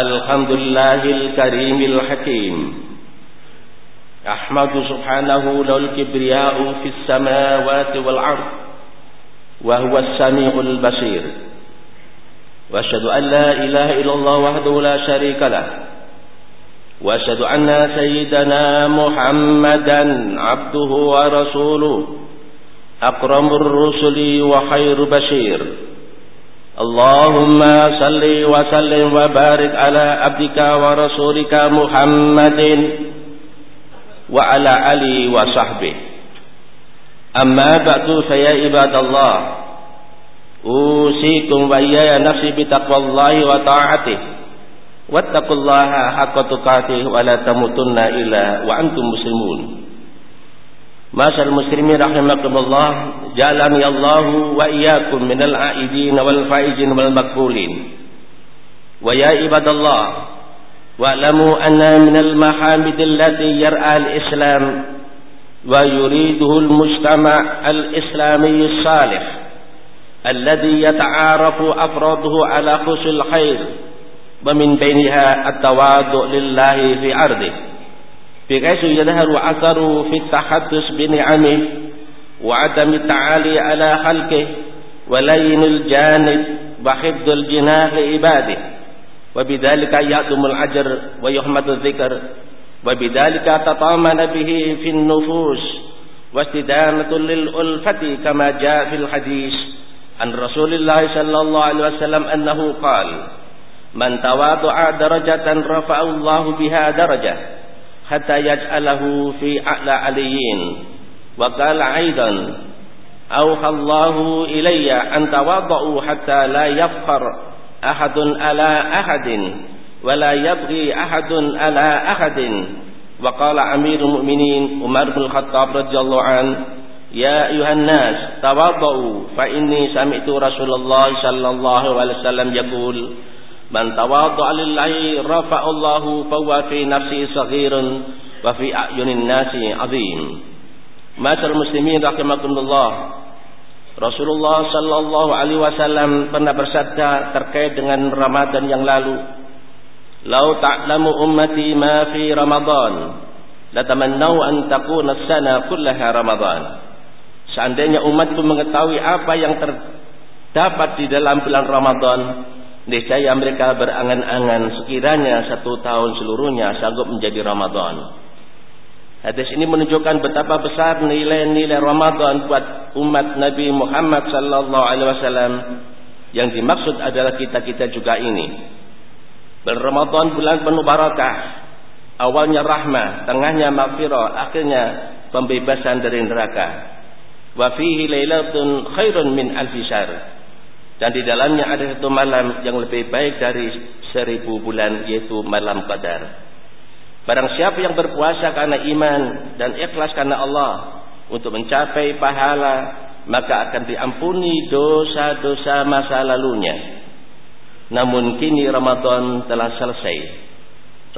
الحمد لله الكريم الحكيم. أحمد سبحانه له الكبرياء في السماوات والأرض وهو السميع البصير. وأشهد أن لا إله إلا الله وحده لا شريك له. وأشهد أن سيدنا محمدا عبده ورسوله أكرم الرسل وخير بشير. اللهم صل وسلم وبارك على عبدك ورسولك محمد وعلى آله وصحبه. أما بعد فيا عباد الله أوصيكم وإياي نفسي بتقوى الله وطاعته. واتقوا الله حق تقاته ولا تموتن إلا وأنتم مسلمون. Masal muslimin rahimakumullah jalani Allah wa iyyakum minal aidin wal faizin wal maqbulin. Wa ya ibadallah wa'lamu anna minal mahamid allati yar'a al-islam wa yuriduhu al-mujtama' al-islami salih alladhi yata'arafu afraduhu ala khusul khair wa min bainiha بحيث يظهر أثره في التحدث بنعمه وعدم التعالي على خلقه ولين الجانب وحفظ الجناح لعباده. وبذلك يأدم الأجر ويحمد الذكر. وبذلك تطامن به في النفوس واستدامة للألفة كما جاء في الحديث عن رسول الله صلى الله عليه وسلم أنه قال من تواضع درجة رفع الله بها درجة hatta yaj'alahu fi a'la aliyin wa qala aidan awha Allahu ilayya an tawaddu hatta la yafkhar ahadun ala ahadin wa la yabghi ahadun ala ahadin wa qala amirul mu'minin Umar bin Khattab radhiyallahu an ya ayuhan nas tawaddu fa inni sami'tu Rasulullah sallallahu alaihi wasallam yaqul Man tawaddu'a lillahi rafa'allahu fahuwa fi nafsi saghirun wa fi a'yunin nasi azim. Masyaallah muslimin rahimakumullah. Rasulullah sallallahu alaihi wasallam pernah bersabda terkait dengan Ramadan yang lalu. Lau ta'lamu ummati ma fi Ramadan, latamannau an takuna sana kullaha Ramadan. Seandainya umatku mengetahui apa yang terdapat di dalam bulan Ramadan, Niscaya mereka berangan-angan sekiranya satu tahun seluruhnya sanggup menjadi Ramadan. Hadis ini menunjukkan betapa besar nilai-nilai Ramadan buat umat Nabi Muhammad sallallahu alaihi wasallam. Yang dimaksud adalah kita-kita juga ini. Bulan Ramadan bulan penuh barakah. Awalnya rahmah, tengahnya maghfirah, akhirnya pembebasan dari neraka. Wa fihi lailatun khairun min alfi dan di dalamnya ada satu malam yang lebih baik dari seribu bulan yaitu malam qadar. Barang siapa yang berpuasa karena iman dan ikhlas karena Allah untuk mencapai pahala maka akan diampuni dosa-dosa masa lalunya. Namun kini Ramadan telah selesai.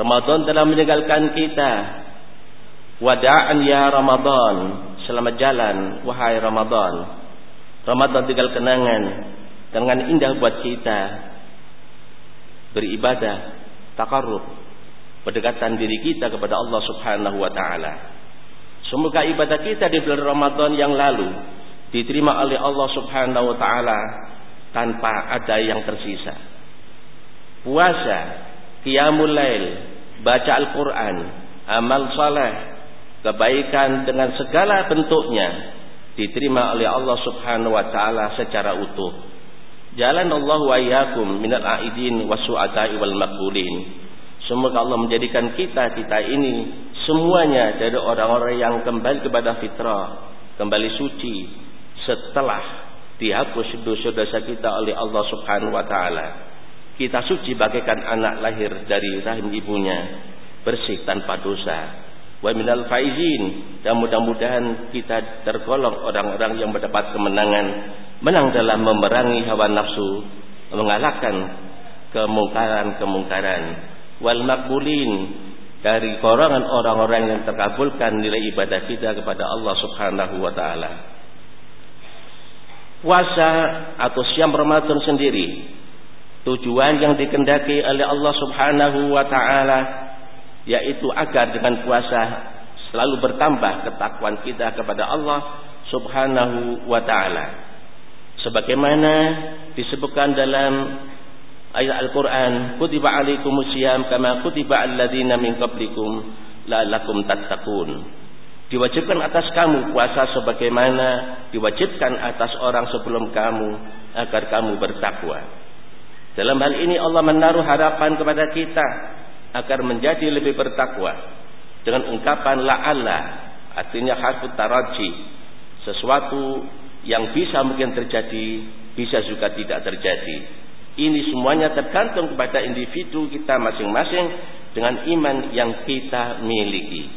Ramadan telah meninggalkan kita. Wada'an ya Ramadan. Selamat jalan wahai Ramadan. Ramadan tinggal kenangan dengan indah buat kita beribadah, takarrub, pendekatan diri kita kepada Allah Subhanahu wa taala. Semoga ibadah kita di bulan Ramadan yang lalu diterima oleh Allah Subhanahu wa taala tanpa ada yang tersisa. Puasa, qiyamul lail, baca Al-Qur'an, amal saleh, kebaikan dengan segala bentuknya diterima oleh Allah Subhanahu wa taala secara utuh. Jalan Allah wa iyyakum minal aidin wasu'ata'i wal maqbulin. Semoga Allah menjadikan kita kita ini semuanya dari orang-orang yang kembali kepada fitrah, kembali suci setelah dihapus dosa-dosa kita oleh Allah Subhanahu wa taala. Kita suci bagaikan anak lahir dari rahim ibunya, bersih tanpa dosa. Wa minal faizin dan mudah-mudahan kita tergolong orang-orang yang mendapat kemenangan menang dalam memerangi hawa nafsu, mengalahkan kemungkaran-kemungkaran. Wal makbulin dari golongan orang-orang yang terkabulkan nilai ibadah kita kepada Allah Subhanahu wa taala. Puasa atau siam Ramadan sendiri tujuan yang dikendaki oleh Allah Subhanahu wa taala yaitu agar dengan puasa selalu bertambah ketakwaan kita kepada Allah Subhanahu wa taala. Sebagaimana disebutkan dalam ayat Al-Qur'an, "Kutiba 'alaikumusiyam kama kutiba alladziina min qablikum la'allakum tattaqun." Diwajibkan atas kamu puasa sebagaimana diwajibkan atas orang sebelum kamu agar kamu bertakwa. Dalam hal ini Allah menaruh harapan kepada kita agar menjadi lebih bertakwa dengan ungkapan la'alla artinya harfu taraji sesuatu yang bisa mungkin terjadi bisa juga tidak terjadi. Ini semuanya tergantung kepada individu kita masing-masing dengan iman yang kita miliki.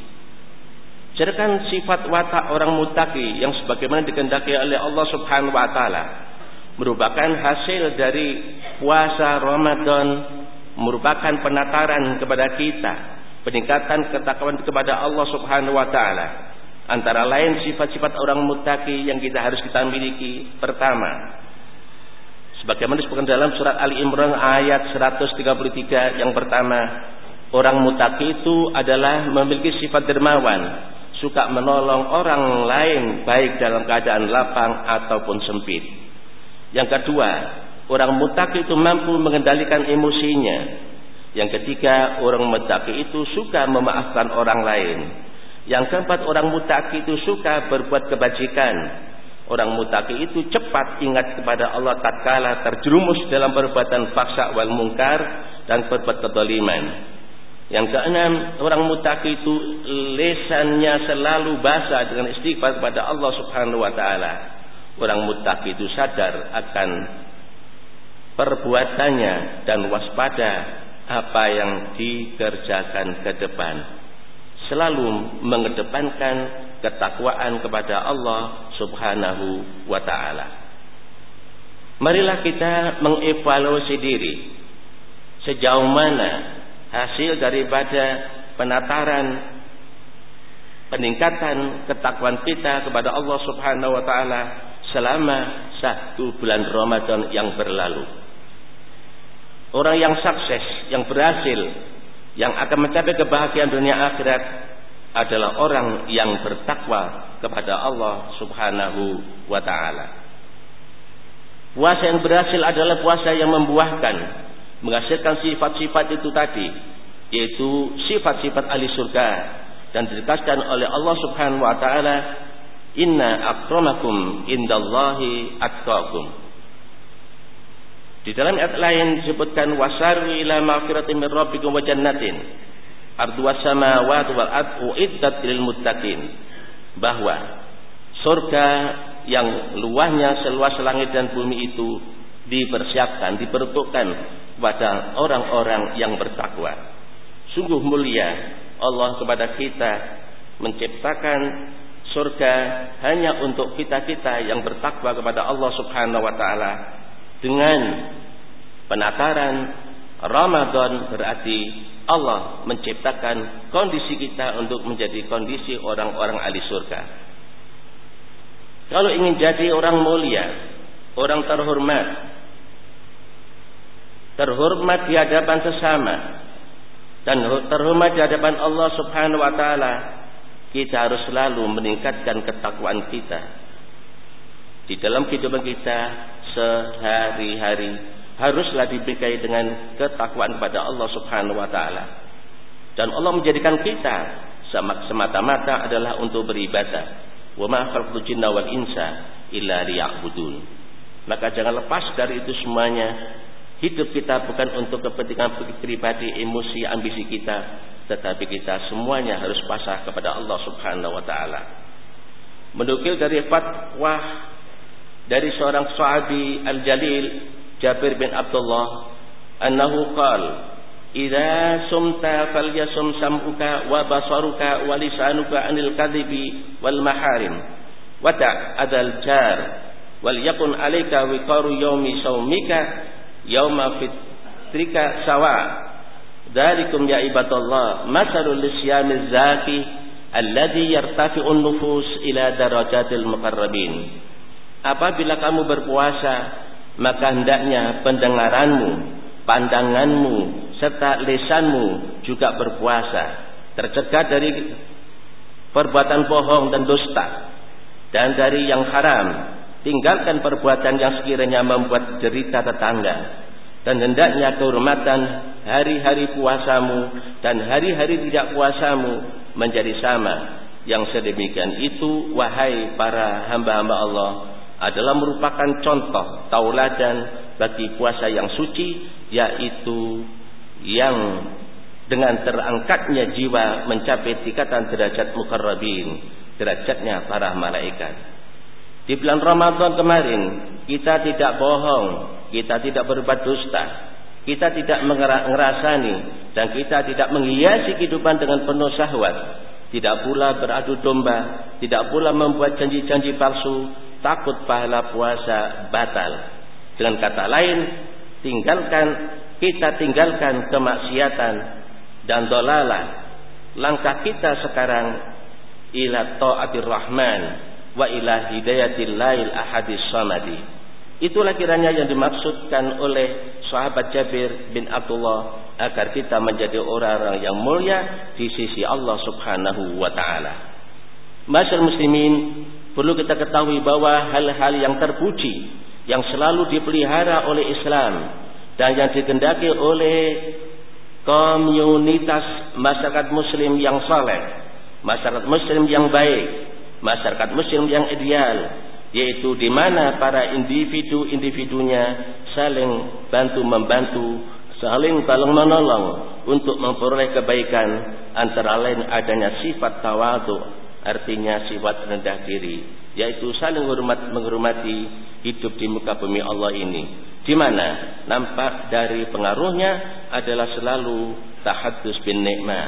Sedangkan sifat watak orang mutaki yang sebagaimana dikehendaki oleh Allah Subhanahu wa taala. Merupakan hasil dari puasa Ramadan merupakan penataran kepada kita, peningkatan ketakwaan kepada Allah Subhanahu wa taala. Antara lain sifat-sifat orang mutaki yang kita harus kita miliki. Pertama, sebagaimana disebutkan dalam surat Ali Imran ayat 133 yang pertama, orang mutaki itu adalah memiliki sifat dermawan, suka menolong orang lain baik dalam keadaan lapang ataupun sempit. Yang kedua, orang mutaki itu mampu mengendalikan emosinya. Yang ketiga, orang mutaki itu suka memaafkan orang lain. Yang keempat, orang mutaki itu suka berbuat kebajikan. Orang mutaki itu cepat ingat kepada Allah tatkala terjerumus dalam perbuatan faksa wal mungkar dan berbuat kedoliman. Yang keenam, orang mutaki itu lesannya selalu basah dengan istighfar kepada Allah Subhanahu wa taala. Orang mutaki itu sadar akan perbuatannya dan waspada apa yang dikerjakan ke depan. Selalu mengedepankan ketakwaan kepada Allah Subhanahu wa taala. Marilah kita mengevaluasi diri sejauh mana hasil daripada penataran peningkatan ketakwaan kita kepada Allah Subhanahu wa taala selama satu bulan Ramadan yang berlalu. Orang yang sukses, yang berhasil, yang akan mencapai kebahagiaan dunia akhirat adalah orang yang bertakwa kepada Allah Subhanahu wa taala. Puasa yang berhasil adalah puasa yang membuahkan menghasilkan sifat-sifat itu tadi yaitu sifat-sifat ahli surga dan ditegaskan oleh Allah Subhanahu wa taala inna akramakum indallahi atqakum di dalam ayat lain disebutkan wasaru ila magfiratin min rabbikum wa jannatin ardu samawati wal uiddat lil muttaqin bahwa surga yang luasnya seluas langit dan bumi itu dipersiapkan, diperuntukkan kepada orang-orang yang bertakwa. Sungguh mulia Allah kepada kita menciptakan surga hanya untuk kita-kita yang bertakwa kepada Allah Subhanahu wa taala dengan penataran Ramadan berarti Allah menciptakan kondisi kita untuk menjadi kondisi orang-orang ahli surga. Kalau ingin jadi orang mulia, orang terhormat, terhormat di hadapan sesama dan terhormat di hadapan Allah Subhanahu wa taala, kita harus selalu meningkatkan ketakwaan kita. Di dalam kehidupan kita sehari-hari haruslah diberikai dengan ketakwaan kepada Allah Subhanahu wa taala. Dan Allah menjadikan kita semata-mata adalah untuk beribadah. Wa ma khalaqtul jinna wal insa illa liya'budun. Maka jangan lepas dari itu semuanya Hidup kita bukan untuk kepentingan pribadi, emosi, ambisi kita, tetapi kita semuanya harus pasrah kepada Allah Subhanahu wa taala. Menukil dari fatwa dari seorang sahabi Al-Jalil Jabir bin Abdullah annahu qala Idza sumta falyasum sam'uka wa basaruka wa lisanuka anil kadhibi wal maharim wa adal jar wal yakun alayka wiqaru yaumi saumika yauma fitrika sawa dalikum ya ibadallah masalul lisyamiz zaki alladhi yartafi'un nufus ila darajatil muqarrabin apabila kamu berpuasa maka hendaknya pendengaranmu pandanganmu serta lesanmu juga berpuasa, tercegah dari perbuatan bohong dan dusta dan dari yang haram. Tinggalkan perbuatan yang sekiranya membuat derita tetangga dan hendaknya kehormatan hari-hari puasamu dan hari-hari tidak puasamu menjadi sama. Yang sedemikian itu wahai para hamba-hamba Allah adalah merupakan contoh tauladan bagi puasa yang suci yaitu yang dengan terangkatnya jiwa mencapai tingkatan derajat mukarrabin, derajatnya para malaikat. Di bulan Ramadan kemarin kita tidak bohong, kita tidak berbuat dusta, kita tidak mengerasani dan kita tidak menghiasi kehidupan dengan penuh syahwat, tidak pula beradu domba, tidak pula membuat janji-janji palsu, takut pahala puasa batal. Dengan kata lain, tinggalkan kita tinggalkan kemaksiatan dan dolalah. Langkah kita sekarang ila taatir rahman wa ila hidayatil lail ahadis samadi. Itulah kiranya yang dimaksudkan oleh sahabat Jabir bin Abdullah agar kita menjadi orang-orang yang mulia di sisi Allah Subhanahu wa taala. Masyarakat muslimin, perlu kita ketahui bahwa hal-hal yang terpuji yang selalu dipelihara oleh Islam dan yang dikendaki oleh komunitas masyarakat muslim yang saleh, masyarakat muslim yang baik, masyarakat muslim yang ideal, yaitu di mana para individu-individunya saling bantu membantu, saling tolong menolong untuk memperoleh kebaikan antara lain adanya sifat tawadu, artinya sifat rendah diri, yaitu saling hormat menghormati hidup di muka bumi Allah ini. Di mana nampak dari pengaruhnya adalah selalu tahadus bin nikmah,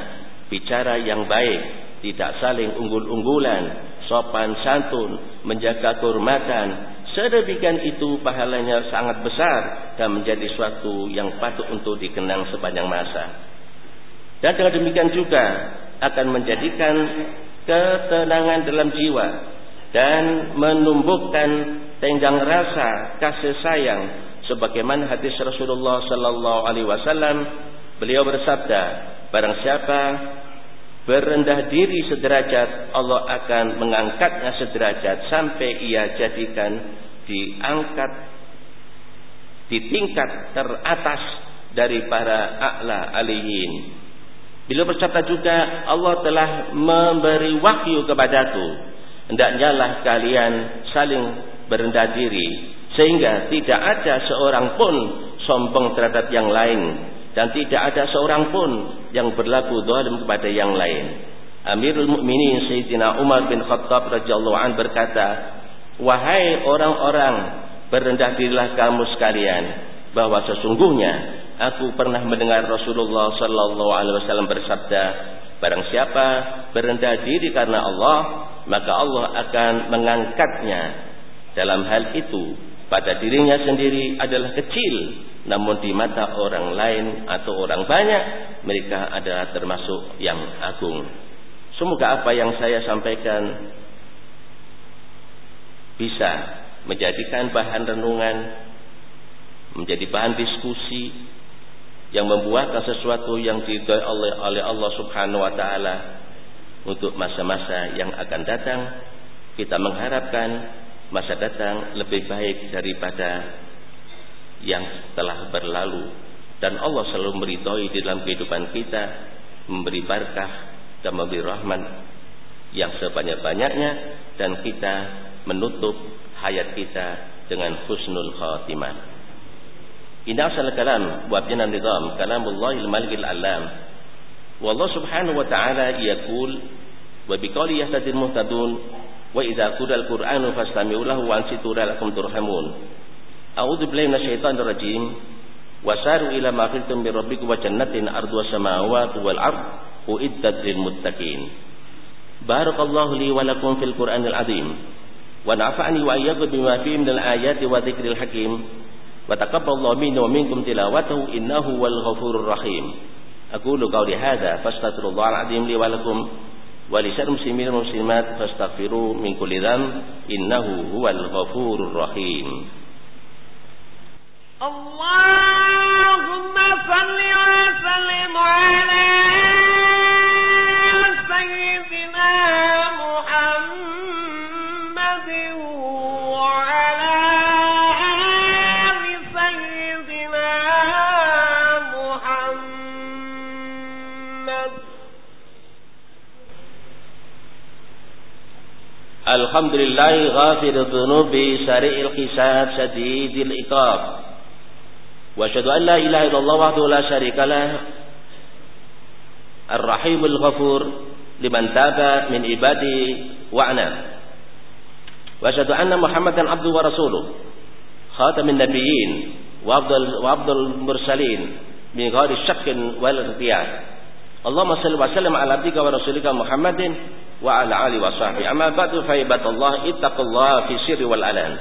bicara yang baik, tidak saling unggul-unggulan, sopan santun, menjaga kehormatan. Sedemikian itu pahalanya sangat besar dan menjadi suatu yang patut untuk dikenang sepanjang masa. Dan dengan demikian juga akan menjadikan ketenangan dalam jiwa dan menumbuhkan tenggang rasa kasih sayang sebagaimana hadis Rasulullah sallallahu alaihi wasallam beliau bersabda barang siapa berendah diri sederajat Allah akan mengangkatnya sederajat sampai ia jadikan diangkat di tingkat teratas dari para a'la alihin. Bila bersabda juga Allah telah memberi wahyu kepadaku hendaknya lah kalian saling berendah diri sehingga tidak ada seorang pun sombong terhadap yang lain dan tidak ada seorang pun yang berlaku zalim kepada yang lain. Amirul Mukminin Sayyidina Umar bin Khattab radhiyallahu an berkata, "Wahai orang-orang, berendah dirilah kamu sekalian bahwa sesungguhnya aku pernah mendengar Rasulullah sallallahu alaihi wasallam bersabda, barang siapa berendah diri karena Allah, maka Allah akan mengangkatnya. Dalam hal itu pada dirinya sendiri adalah kecil namun di mata orang lain atau orang banyak mereka adalah termasuk yang agung. Semoga apa yang saya sampaikan bisa menjadikan bahan renungan menjadi bahan diskusi yang membuahkan sesuatu yang diridhoi oleh Allah Subhanahu wa taala untuk masa-masa yang akan datang kita mengharapkan masa datang lebih baik daripada yang telah berlalu dan Allah selalu meridhoi di dalam kehidupan kita memberi berkah dan memberi rahmat yang sebanyak-banyaknya dan kita menutup hayat kita dengan husnul khatimah. Inna asal kalam wa binan nizam kalamullahil malikil alam والله سبحانه وتعالى يقول وبقول يهتدي المهتدون وإذا قرأ القرآن فاستمعوا له وأنصتوا لعلكم ترحمون. أعوذ بالله من الشيطان الرجيم. وساروا إلى ما قلتم من ربكم وجنة أرضها السماوات والأرض أعدت للمتقين. بارك الله لي ولكم في القرآن العظيم. ونفعني وإياكم بما فيه من الآيات وذكر الحكيم. وتقبل الله منا ومنكم تلاوته إنه هو الغفور الرحيم. أقول قولي هذا فاستغفر الله العظيم لي ولكم ولسائر المسلمين والمسلمات فاستغفروه من كل ذنب إنه هو الغفور الرحيم. اللهم صل وسلم على الحمد لله غافر الذنوب سريع الحساب شديد العقاب. وأشهد أن لا إله إلا الله وحده لا شريك له. الرحيم الغفور لمن تاب من عباده وعناه وأشهد أن محمدا عبده ورسوله. خاتم النبيين وافضل وافضل المرسلين من غير شك ولا اختيار اللهم صل وسلم على عبدك ورسولك محمد وعلى آله وصحبه أما بعد فعباد الله اتقوا الله في السر والعلان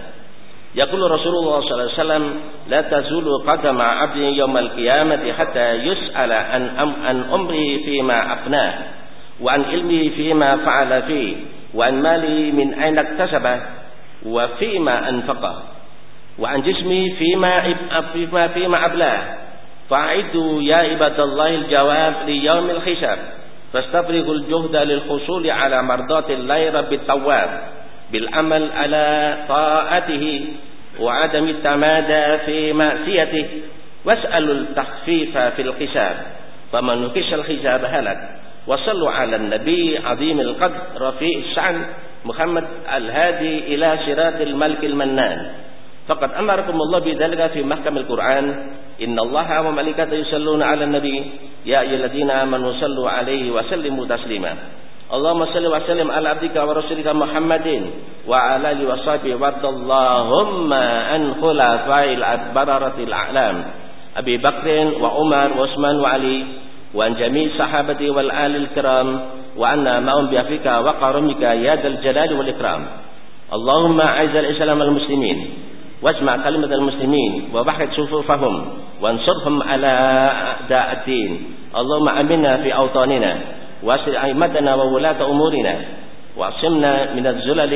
يقول رسول الله صلى الله عليه وسلم لا تزول قدم عبد يوم القيامة حتى يسأل عن أم عن أمره فيما أفناه وعن علمه فيما فعل فيه وعن ماله من أين اكتسبه وفيما أنفقه وعن جسمه فيما فيما فيما أبلاه فأعدوا يا عباد الله الجواب ليوم الحساب فاستفرغوا الجهد للحصول على مرضات الله رب التواب بالعمل على طاعته وعدم التمادى في معصيته واسألوا التخفيف في الحساب فمن نكش الحساب هلك. وصلوا على النبي عظيم القدر رفيع الشأن محمد الهادي إلى صراط الملك المنان. فقد أمركم الله بذلك في محكم القرآن. إن الله وملائكته يصلون على النبي. يا أيها الذين آمنوا صلوا عليه وسلموا تسليما. اللهم صل وسلم على عبدك ورسولك محمد وعلى آله وصحبه. وارض اللهم عن خلفاء البررة الأعلام. أبي بكر وعمر وعثمان وعلي وعن جميع صحابته والآل الكرام. وعنا معهم بعفوك وكرمك يا ذا الجلال والإكرام. اللهم أعز الإسلام والمسلمين. واجمع كلمة المسلمين ووحد صفوفهم وانصرهم على أعداء الدين. اللهم أمنا في أوطاننا وأسر أئمتنا وولاة أمورنا واعصمنا من الزلل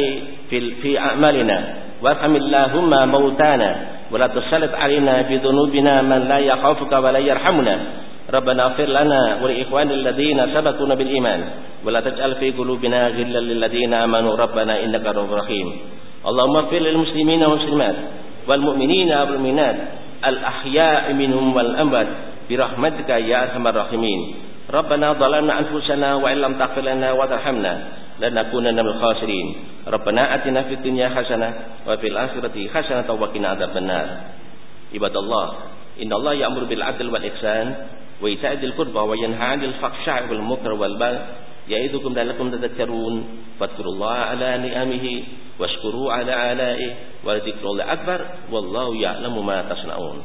في, في أعمالنا. وارحم اللهم موتانا. ولا تسلط علينا في ذنوبنا من لا يخافك ولا يرحمنا. ربنا اغفر لنا ولإخوان الذين سبقونا بالإيمان. ولا تجعل في قلوبنا غلا للذين آمنوا. ربنا إنك رؤوف رحيم. اللهم اغفر للمسلمين والمسلمات والمؤمنين والمؤمنات الأحياء منهم والأموات برحمتك يا أرحم الراحمين ربنا ظلمنا أنفسنا وإن لم تغفر لنا وترحمنا لنكونن من الخاسرين ربنا آتنا في الدنيا حسنة وفي الآخرة حسنة وقنا عذاب النار عباد الله إن الله يأمر بالعدل والإحسان وإيتاء ذي القربى وينهى عن الفحشاء والمنكر والبغي يعظكم لعلكم تذكرون. فاذكروا الله على نعمه واشكروا على آلائه. ولذكر الله أكبر والله يعلم ما تصنعون.